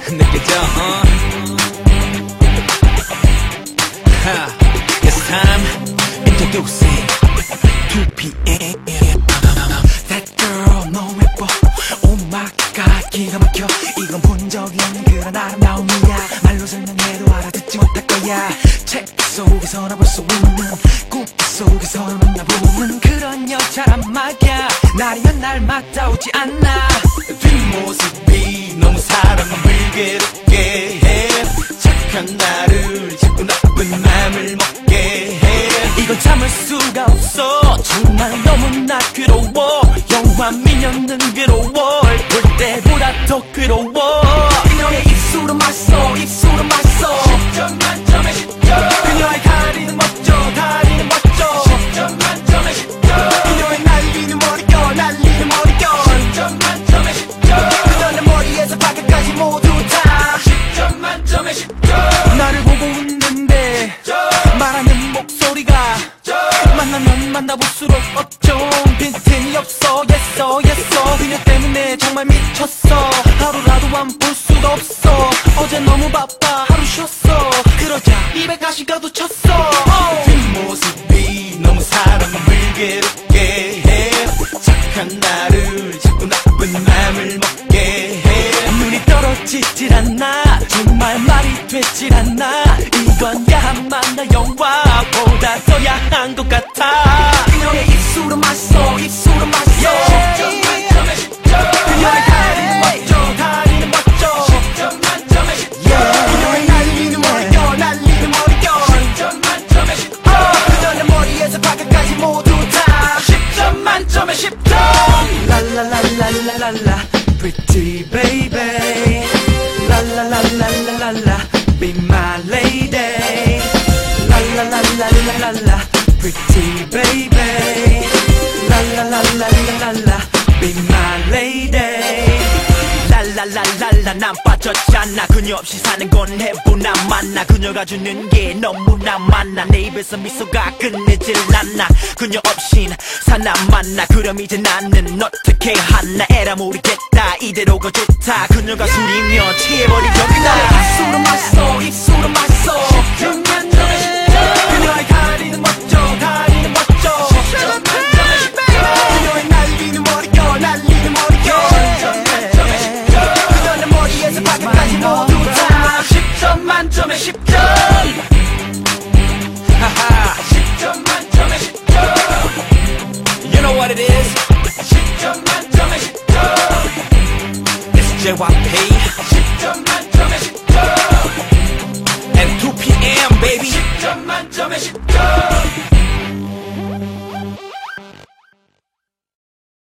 느껴져 uh. It's time. introducing 2pm That girl 너무 예뻐. Oh my god 기가 막혀. 이건 본 적이 없는 그런 아름다움이야. 말로 설명해도 알아듣지 못할 거야. 책 속에서나 볼 수 있는 꿈 속에서나 만나보는 그런 여자란 말이야. 날이면 날마다 오지 않나 뒷모습이 너무 사랑 괴롭게 해. 착한 나를 자꾸 나쁜 맘을 먹게 해. 이건 참을 수가 없어. 정말 너무나 괴로워. 영화 미녀는 괴로워. 볼 때보다 더 괴로워. 그녀의 입술은 맛있어 입술은 맛있어 만나볼수록 어쩜 빈틈이 없어. 예써 예써 그녀 때문에 정말 미쳤어. 하루라도 안 볼 수가 없어. 어제 너무 바빠. 하루 쉬었어. 그러자 입에 가시가도 쳤어. 뒷모습이 너무 사람을 괴롭게 해. 착한 나를 자꾸 나쁜 맘을 먹게 해. 눈이 떨어지질 않나 되질 않나. 이건 야만나 영화보다 더 야한 것 같아. 그녀의 입술은 맛있어 입술은 맛있어. 10점 만점에 10점. 그녀의 다리는 멋져 다리는 멋져. 10점 만점에 10점. 그녀의 날리는 머리결 날리는 머리결. 10점 만점에 10점. 그녀의 머리에서 발끝까지 모두 다. 10점 만점에 10점. 라라라라라라라. Pretty baby. 라라라라라라라 랄랄랄랄라 난 빠졌잖아. 그녀 없이 사는 건 해보나 만나. 그녀가 주는 게 너무나 많아. 내 입에서 미소가 끝내질 않나 그녀 없인 사나 만나. 그럼 이제 나는 어떻게 하나. 에라 모르겠다. 이대로가 좋다. 그녀가 술이면 취해버리겠다. 입술은 맛있어 입술은 맛있어 문제와 페이. 10점 만점에 10점 And 2pm baby. 10점 만점에 10점